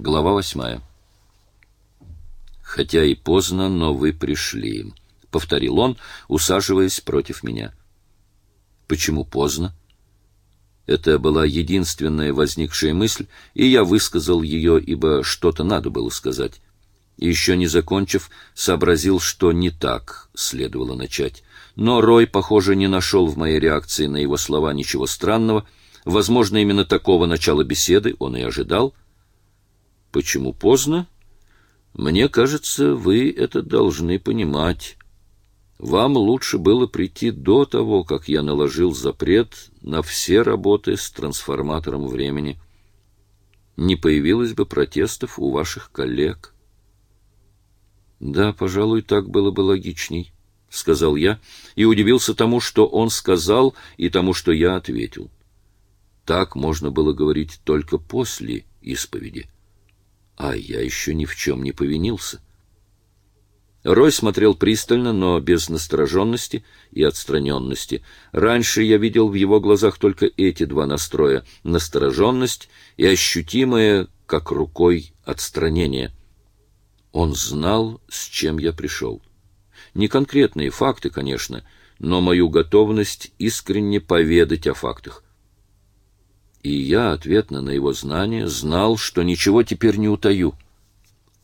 Глава восьмая. «Хотя и поздно, но вы пришли», — повторил он, усаживаясь против меня. «Почему поздно?» Это была единственная возникшая мысль, и я высказал ее, ибо что-то надо было сказать. Еще не закончив, сообразил, что не так следовало начать. Но Рой, похоже, не нашел в моей реакции на его слова ничего странного. Возможно, именно такого начала беседы он и ожидал. Почему поздно? Мне кажется, вы это должны понимать. Вам лучше было прийти до того, как я наложил запрет на все работы с трансформатором времени. Не появилось бы протестов у ваших коллег. Да, пожалуй, так было бы логичней, сказал я и удивился тому, что он сказал, и тому, что я ответил. Так можно было говорить только после исповеди. А я еще ни в чем не повинился. Рой смотрел пристально, но без настороженности и отстраненности. Раньше я видел в его глазах только эти два настроя — настороженность и ощутимое, как рукой, отстранение. Он знал, с чем я пришел. Не конкретные факты, конечно, но мою готовность искренне поведать о фактах. И я, ответно на его знание, знал, что ничего теперь не утаю.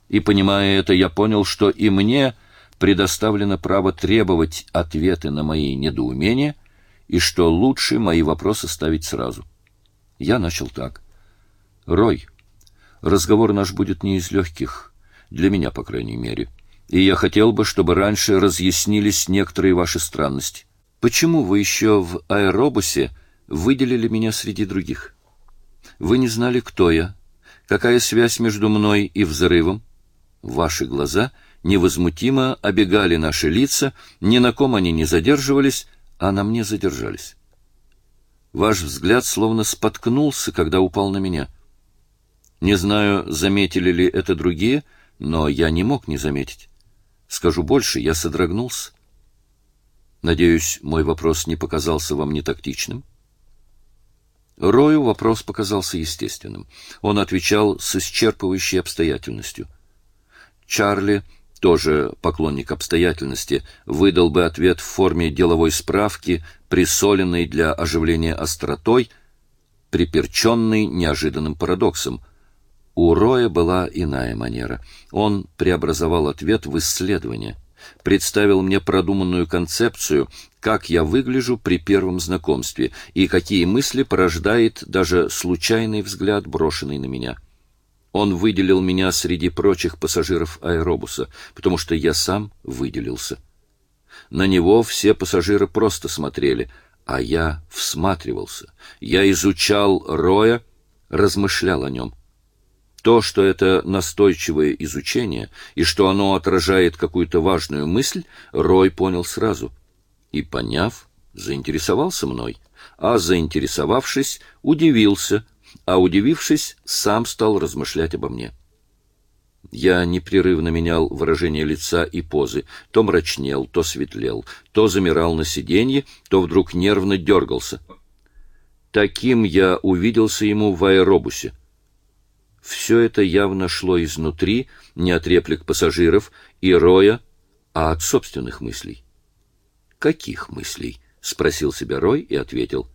И, понимая это, я понял, что и мне предоставлено право требовать ответы на мои недоумения, и что лучше мои вопросы ставить сразу. Я начал так. «Рой, разговор наш будет не из легких, для меня, по крайней мере, и я хотел бы, чтобы раньше разъяснились некоторые ваши странности. Почему вы еще в аэробусе выделили меня среди других. Вы не знали, кто я, какая связь между мной и взрывом. Ваши глаза невозмутимо обегали наши лица, ни на ком они не задерживались, а на мне задержались. Ваш взгляд словно споткнулся, когда упал на меня. Не знаю, заметили ли это другие, но я не мог не заметить. Скажу больше, я содрогнулся. Надеюсь, мой вопрос не показался вам нетактичным. Рою вопрос показался естественным. Он отвечал с исчерпывающей обстоятельностью. Чарли, тоже поклонник обстоятельности, выдал бы ответ в форме деловой справки, присоленной для оживления остротой, приперченной неожиданным парадоксом. У Роя была иная манера. Он преобразовал ответ в исследование — представил мне продуманную концепцию, как я выгляжу при первом знакомстве и какие мысли порождает даже случайный взгляд, брошенный на меня. Он выделил меня среди прочих пассажиров аэробуса, потому что я сам выделился. На него все пассажиры просто смотрели, а я всматривался. Я изучал Роя, размышлял о нем. То, что это настойчивое изучение и что оно отражает какую-то важную мысль, Рой понял сразу. И, поняв, заинтересовался мной, а заинтересовавшись, удивился, а удивившись, сам стал размышлять обо мне. Я непрерывно менял выражение лица и позы, то мрачнел, то светлел, то замирал на сиденье, то вдруг нервно дергался. Таким я увиделся ему в аэробусе — все это явно шло изнутри, не от реплик пассажиров и Роя, а от собственных мыслей. «Каких мыслей?» — спросил себя Рой и ответил.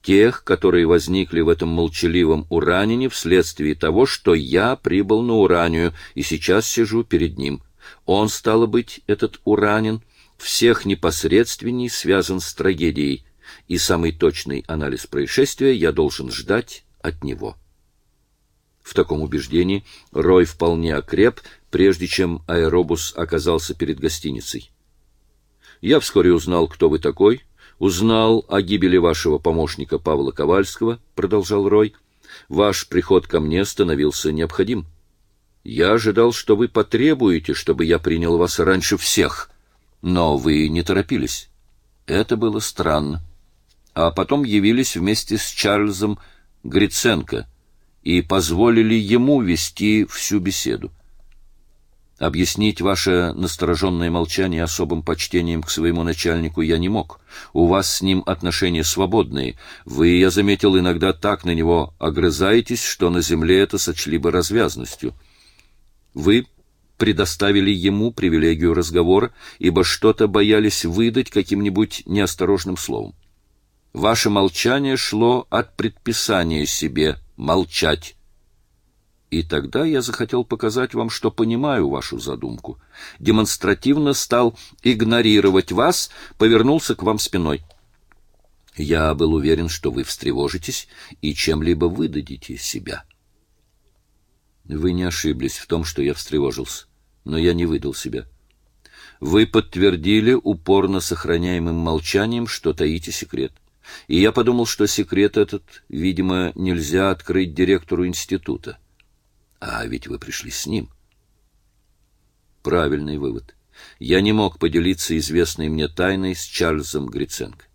«Тех, которые возникли в этом молчаливом Уранине вследствие того, что я прибыл на Уранию и сейчас сижу перед ним. Он, стало быть, этот Уранин, всех непосредственней связан с трагедией, и самый точный анализ происшествия я должен ждать от него». В таком убеждении Рой вполне окреп, прежде чем аэробус оказался перед гостиницей. Я вскоре узнал, кто вы такой, узнал о гибели вашего помощника Павла Ковальского, продолжал Рой. Ваш приход ко мне становился необходим. Я ожидал, что вы потребуете, чтобы я принял вас раньше всех, но вы не торопились. Это было странно. А потом явились вместе с Чарльзом Гриценко — и позволили ему вести всю беседу. Объяснить ваше настороженное молчание особым почтением к своему начальнику я не мог. У вас с ним отношения свободные. Вы, я заметил, иногда так на него огрызаетесь, что на земле это сочли бы развязностью. Вы предоставили ему привилегию разговора, ибо что-то боялись выдать каким-нибудь неосторожным словом. Ваше молчание шло от предписания себе молчать. И тогда я захотел показать вам, что понимаю вашу задумку. Демонстративно стал игнорировать вас, повернулся к вам спиной. Я был уверен, что вы встревожитесь и чем-либо выдадите себя. Вы не ошиблись в том, что я встревожился, но я не выдал себя. Вы подтвердили упорно сохраняемым молчанием, что таите секрет. И я подумал, что секрет этот, видимо, нельзя открыть директору института. А ведь вы пришли с ним. Правильный вывод. Я не мог поделиться известной мне тайной с Чарльзом Гриценко.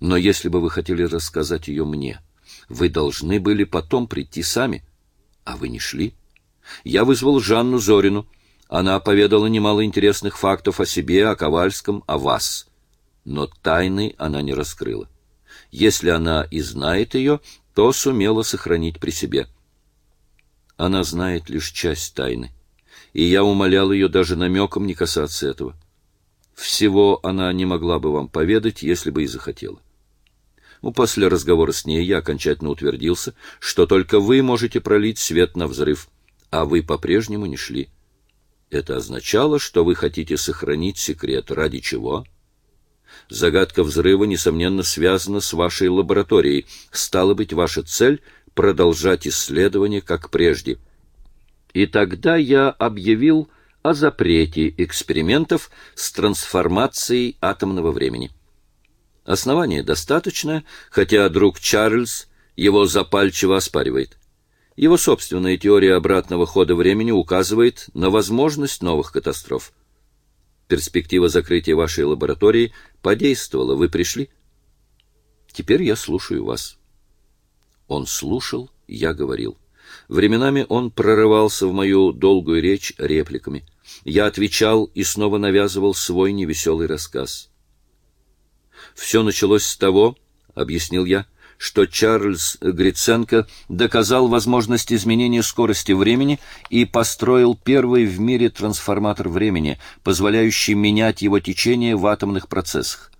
Но если бы вы хотели рассказать ее мне, вы должны были потом прийти сами, а вы не шли. Я вызвал Жанну Зорину. Она поведала немало интересных фактов о себе, о Ковальском, о вас. Но тайны она не раскрыла. Если она и знает ее, то сумела сохранить при себе. Она знает лишь часть тайны, и я умолял ее даже намеком не касаться этого. Всего она не могла бы вам поведать, если бы и захотела. Ну, после разговора с ней я окончательно утвердился, что только вы можете пролить свет на взрыв, а вы по-прежнему не шли. Это означало, что вы хотите сохранить секрет. Ради чего? Загадка взрыва, несомненно, связана с вашей лабораторией. Стало быть, ваша цель продолжать исследование как прежде. И тогда я объявил о запрете экспериментов с трансформацией атомного времени. Основания достаточно, хотя друг Чарльз его запальчиво оспаривает. Его собственная теория обратного хода времени указывает на возможность новых катастроф. Перспектива закрытия вашей лаборатории подействовала, вы пришли. Теперь я слушаю вас. Он слушал, я говорил. Временами он прорывался в мою долгую речь репликами. Я отвечал и снова навязывал свой невеселый рассказ. Все началось с того, — объяснил я, — что Чарльз Гриценко доказал возможность изменения скорости времени и построил первый в мире трансформатор времени, позволяющий менять его течение в атомных процессах.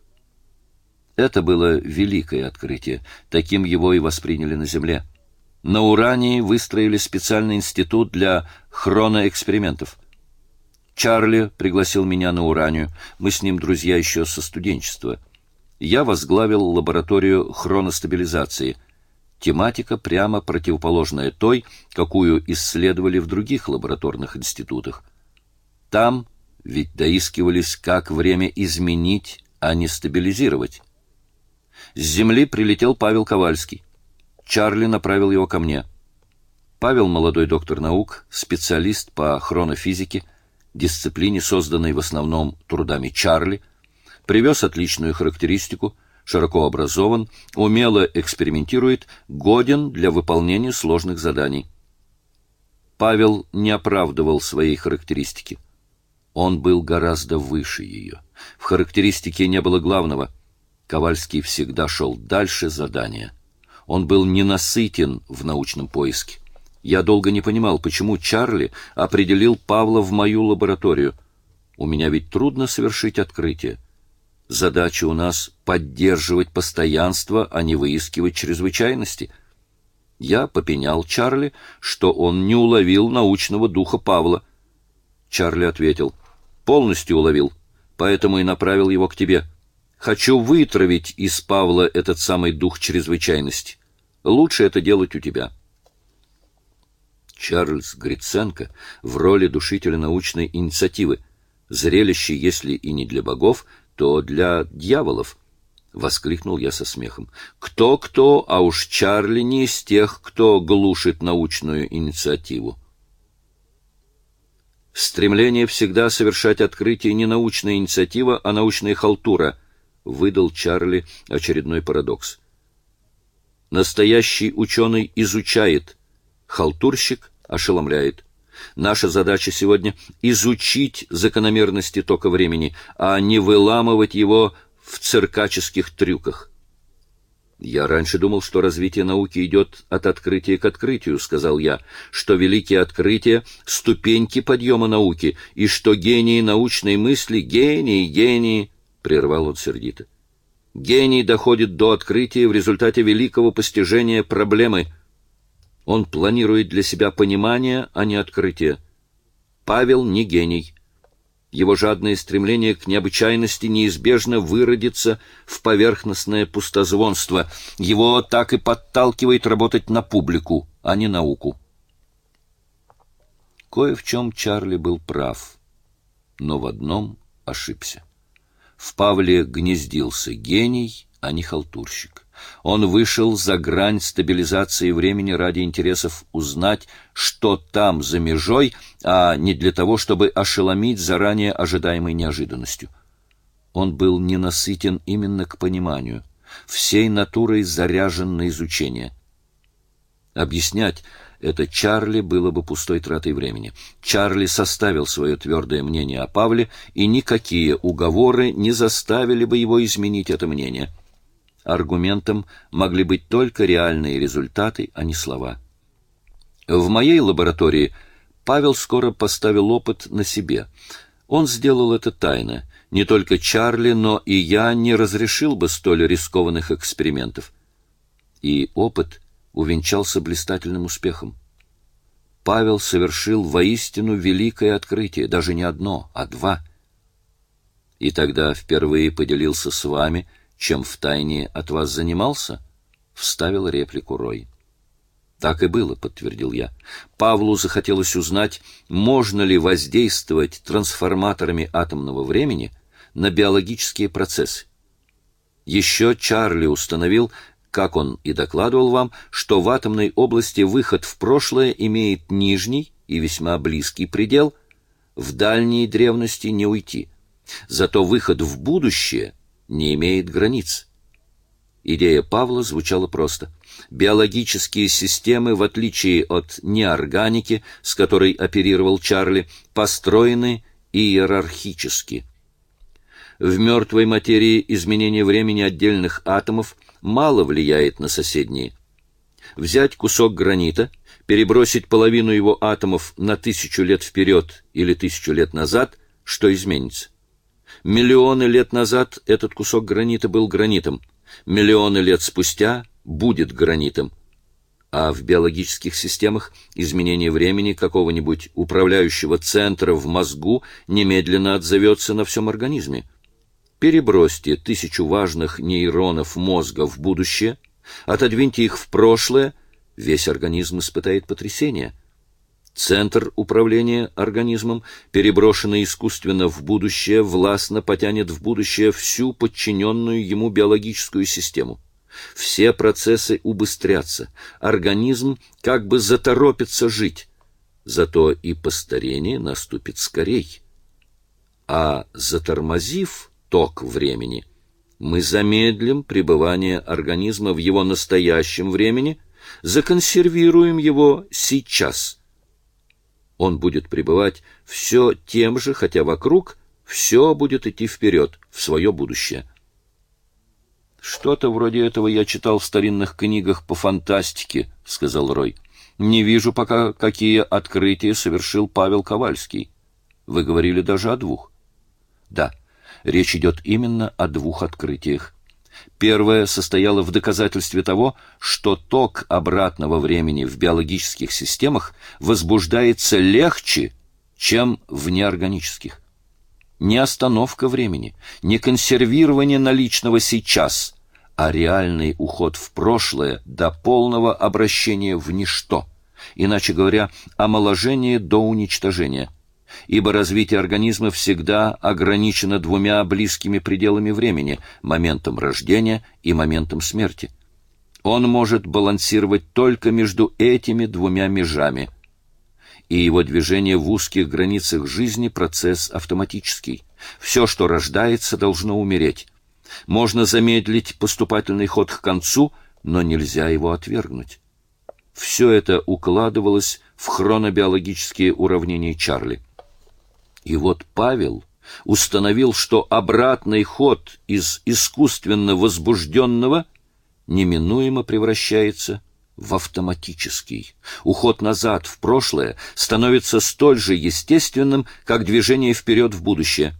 Это было великое открытие, таким его и восприняли на Земле. На Урании выстроили специальный институт для хроноэкспериментов. Чарли пригласил меня на Уранию, мы с ним друзья еще со студенчества. Я возглавил лабораторию хроностабилизации. Тематика прямо противоположная той, какую исследовали в других лабораторных институтах. Там ведь доискивались, как время изменить, а не стабилизировать. С земли прилетел Павел Ковальский. Чарли направил его ко мне. Павел — молодой доктор наук, специалист по хронофизике, дисциплине, созданной в основном трудами Чарли, привез отличную характеристику, широко образован, умело экспериментирует, годен для выполнения сложных заданий. Павел не оправдывал своей характеристики. Он был гораздо выше ее. В характеристике не было главного — Ковальский всегда шел дальше задания. Он был ненасытен в научном поиске. Я долго не понимал, почему Чарли определил Павла в мою лабораторию. У меня ведь трудно совершить открытие. Задача у нас — поддерживать постоянство, а не выискивать чрезвычайности. Я попенял Чарли, что он не уловил научного духа Павла. Чарли ответил, полностью уловил, поэтому и направил его к тебе. Хочу вытравить из Павла этот самый дух чрезвычайности. Лучше это делать у тебя. Чарльз Гриценко в роли душителя научной инициативы. Зрелище, если и не для богов, то для дьяволов. — воскликнул я со смехом. «Кто-кто, а уж Чарли не из тех, кто глушит научную инициативу». Стремление всегда совершать открытие не научная инициатива, а научная халтура —— выдал Чарли очередной парадокс. Настоящий ученый изучает, халтурщик ошеломляет. Наша задача сегодня — изучить закономерности тока времени, а не выламывать его в циркаческих трюках. «Я раньше думал, что развитие науки идет от открытия к открытию», — сказал я, «что великие открытия — ступеньки подъема науки, и что гении научной мысли — гении, гении», — прервал он сердито. «Гений доходит до открытия в результате великого постижения проблемы. Он планирует для себя понимание, а не открытие. Павел не гений». Его жадное стремление к необычайности неизбежно выродится в поверхностное пустозвонство. Его так и подталкивает работать на публику, а не науку. Кое в чем Чарли был прав, но в одном ошибся. В Павле гнездился гений, а не халтурщик. Он вышел за грань стабилизации времени ради интересов узнать, что там за межой, а не для того, чтобы ошеломить заранее ожидаемой неожиданностью. Он был ненасытен именно к пониманию, всей натурой заряжен на изучение. Объяснять это Чарли было бы пустой тратой времени. Чарли составил свое твердое мнение о Павле, и никакие уговоры не заставили бы его изменить это мнение. Аргументом могли быть только реальные результаты, а не слова. В моей лаборатории Павел скоро поставил опыт на себе. Он сделал это тайно. Не только Чарли, но и я не разрешил бы столь рискованных экспериментов. И опыт увенчался блистательным успехом. Павел совершил воистину великое открытие, даже не одно, а два. И тогда впервые поделился с вами – чем втайне от вас занимался?» — вставил реплику Рой. «Так и было», — подтвердил я. Павлу захотелось узнать, можно ли воздействовать трансформаторами атомного времени на биологические процессы. Еще Чарли установил, как он и докладывал вам, что в атомной области выход в прошлое имеет нижний и весьма близкий предел, в дальней древности не уйти. Зато выход в будущее — не имеет границ. Идея Павла звучала просто. Биологические системы, в отличие от неорганики, с которой оперировал Чарли, построены иерархически. В мертвой материи изменение времени отдельных атомов мало влияет на соседние. Взять кусок гранита, перебросить половину его атомов на тысячу лет вперед или тысячу лет назад, что изменится? Миллионы лет назад этот кусок гранита был гранитом. Миллионы лет спустя будет гранитом. А в биологических системах изменение времени какого-нибудь управляющего центра в мозгу немедленно отзовется на всем организме. Перебросьте тысячу важных нейронов мозга в будущее, отодвиньте их в прошлое, весь организм испытает потрясение – Центр управления организмом, переброшенный искусственно в будущее, властно потянет в будущее всю подчиненную ему биологическую систему. Все процессы убыстрятся, организм как бы заторопится жить, зато и постарение наступит скорей. А затормозив ток времени, мы замедлим пребывание организма в его настоящем времени, законсервируем его сейчас – он будет пребывать все тем же, хотя вокруг все будет идти вперед, в свое будущее. «Что-то вроде этого я читал в старинных книгах по фантастике», — сказал Рой. «Не вижу пока, какие открытия совершил Павел Ковальский. Вы говорили даже о двух». «Да, речь идет именно о двух открытиях. Первое состояло в доказательстве того, что ток обратного времени в биологических системах возбуждается легче, чем в неорганических. Не остановка времени, не консервирование наличного сейчас, а реальный уход в прошлое до полного обращения в ничто, иначе говоря, омоложение до уничтожения – ибо развитие организма всегда ограничено двумя близкими пределами времени – моментом рождения и моментом смерти. Он может балансировать только между этими двумя межами. И его движение в узких границах жизни – процесс автоматический. Все, что рождается, должно умереть. Можно замедлить поступательный ход к концу, но нельзя его отвергнуть. Все это укладывалось в хронобиологические уравнения Чарли. И вот Павел установил, что обратный ход из искусственно возбужденного неминуемо превращается в автоматический. Уход назад в прошлое становится столь же естественным, как движение вперед в будущее.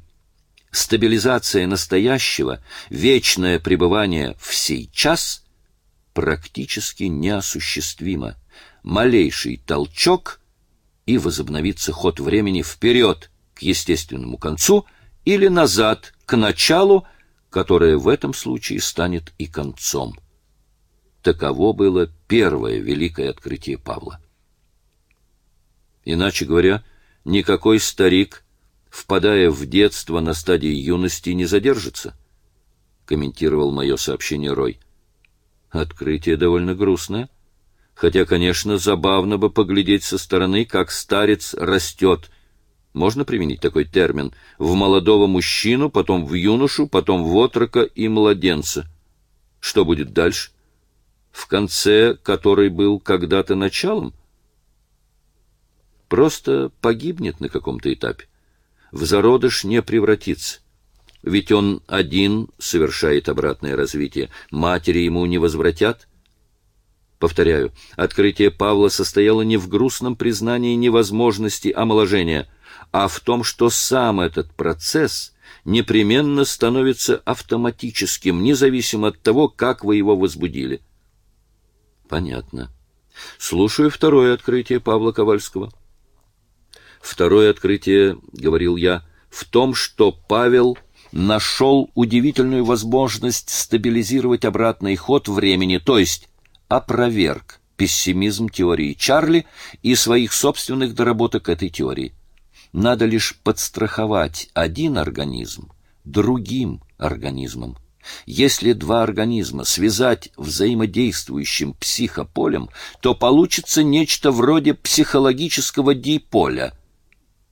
Стабилизация настоящего, вечное пребывание в сейчас практически неосуществимо. Малейший толчок — и возобновится ход времени вперед естественному концу или назад к началу, которое в этом случае станет и концом. Таково было первое великое открытие Павла. Иначе говоря, никакой старик, впадая в детство на стадии юности, не задержится, комментировал мое сообщение Рой. Открытие довольно грустное, хотя, конечно, забавно бы поглядеть со стороны, как старец растет. Можно применить такой термин в молодого мужчину, потом в юношу, потом в отрока и младенца. Что будет дальше? в конце который был когда-то началом, просто погибнет на каком-то этапе. В зародыш не превратится. Ведь он один совершает обратное развитие. Матери ему не возвратят. Повторяю, открытие Павла состояло не в грустном признании невозможности омоложения, а в том, что сам этот процесс непременно становится автоматическим, независимо от того, как вы его возбудили. Понятно. Слушаю второе открытие Павла Ковальского. Второе открытие, говорил я, в том, что Павел нашел удивительную возможность стабилизировать обратный ход времени, то есть опроверг пессимизм теории Чарли и своих собственных доработок этой теории. Надо лишь подстраховать один организм другим организмом. Если два организма связать взаимодействующим психополем, то получится нечто вроде психологического диполя.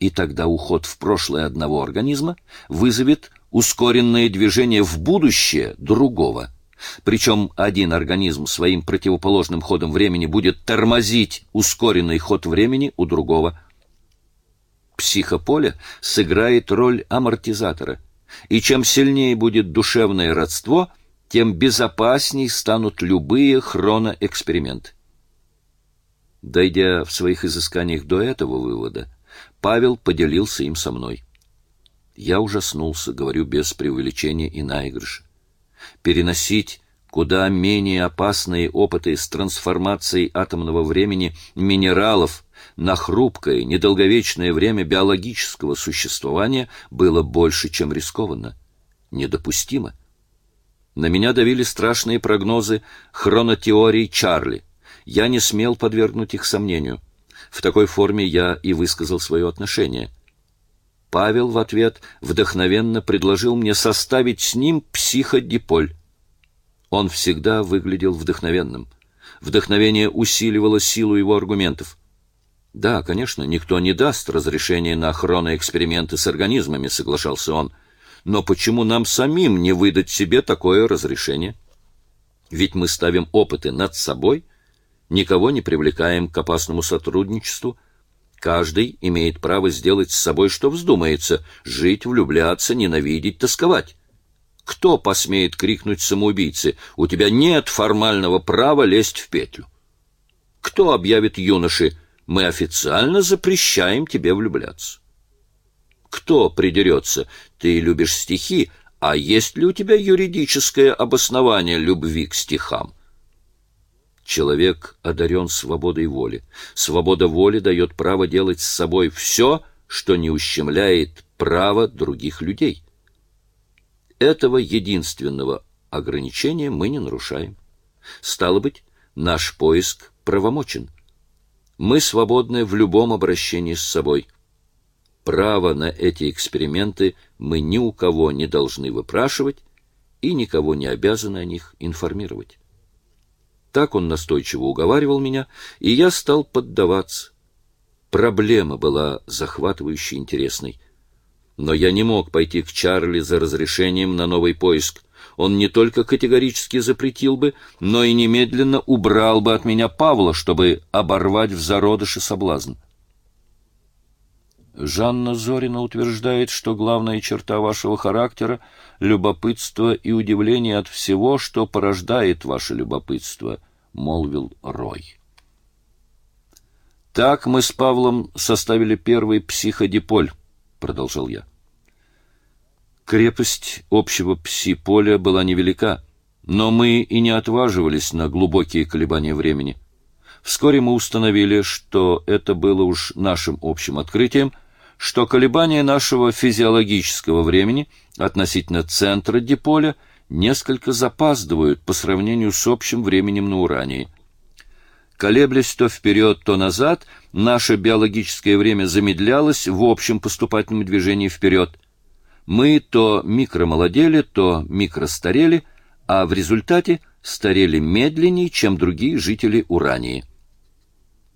И тогда уход в прошлое одного организма вызовет ускоренное движение в будущее другого. Причем один организм своим противоположным ходом времени будет тормозить ускоренный ход времени у другого. Психополе сыграет роль амортизатора – и чем сильнее будет душевное родство, тем безопасней станут любые хроноэксперименты. Дойдя в своих изысканиях до этого вывода, Павел поделился им со мной. Я ужаснулся, говорю без преувеличения и наигрыша. Переносить куда менее опасные опыты с трансформацией атомного времени минералов на хрупкое, недолговечное время биологического существования было больше, чем рискованно. Недопустимо. На меня давили страшные прогнозы хронотеории Чарли. Я не смел подвергнуть их сомнению. В такой форме я и высказал свое отношение. Павел в ответ вдохновенно предложил мне составить с ним психодиполь. Он всегда выглядел вдохновенным. Вдохновение усиливало силу его аргументов. Да, конечно, никто не даст разрешения на хроноэксперименты с организмами, соглашался он. Но почему нам самим не выдать себе такое разрешение? Ведь мы ставим опыты над собой, никого не привлекаем к опасному сотрудничеству. Каждый имеет право сделать с собой, что вздумается: жить, влюбляться, ненавидеть, тосковать. Кто посмеет крикнуть самоубийце: "У тебя нет формального права лезть в петлю"? Кто объявит юноше: "Мы официально запрещаем тебе влюбляться"? Кто придерется: "Ты любишь стихи, а есть ли у тебя юридическое обоснование любви к стихам?" Человек одарен свободой воли. Свобода воли дает право делать с собой все, что не ущемляет право других людей. Этого единственного ограничения мы не нарушаем. Стало быть, наш поиск правомочен. Мы свободны в любом обращении с собой. Право на эти эксперименты мы ни у кого не должны выпрашивать и никого не обязаны о них информировать. Так он настойчиво уговаривал меня, и я стал поддаваться. Проблема была захватывающе интересной — но я не мог пойти к Чарли за разрешением на новый поиск. Он не только категорически запретил бы, но и немедленно убрал бы от меня Павла, чтобы оборвать в зародыше соблазн. Жанна Зорина утверждает, что главная черта вашего характера — любопытство и удивление от всего, что порождает ваше любопытство, — молвил Рой. Так мы с Павлом составили первый психодиполь, — продолжал я. Крепость общего пси-поля была невелика, но мы и не отваживались на глубокие колебания времени. Вскоре мы установили, что это было уж нашим общим открытием, что колебания нашего физиологического времени относительно центра диполя несколько запаздывают по сравнению с общим временем на Урании. Колеблясь то вперед, то назад, наше биологическое время замедлялось в общем поступательном движении вперед – мы то микромолодели, то микростарели, а в результате старели медленнее, чем другие жители Урании.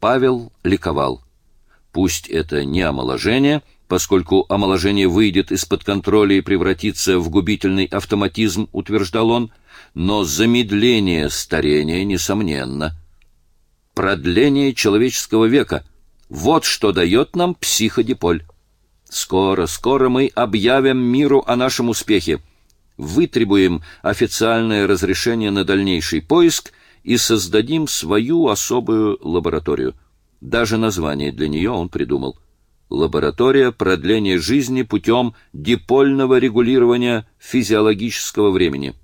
Павел ликовал. Пусть это не омоложение, поскольку омоложение выйдет из-под контроля и превратится в губительный автоматизм, утверждал он, но замедление старения несомненно. Продление человеческого века — вот что дает нам психодиполь. Скоро, скоро мы объявим миру о нашем успехе, вытребуем официальное разрешение на дальнейший поиск и создадим свою особую лабораторию. Даже название для нее он придумал. Лаборатория продления жизни путем дипольного регулирования физиологического времени.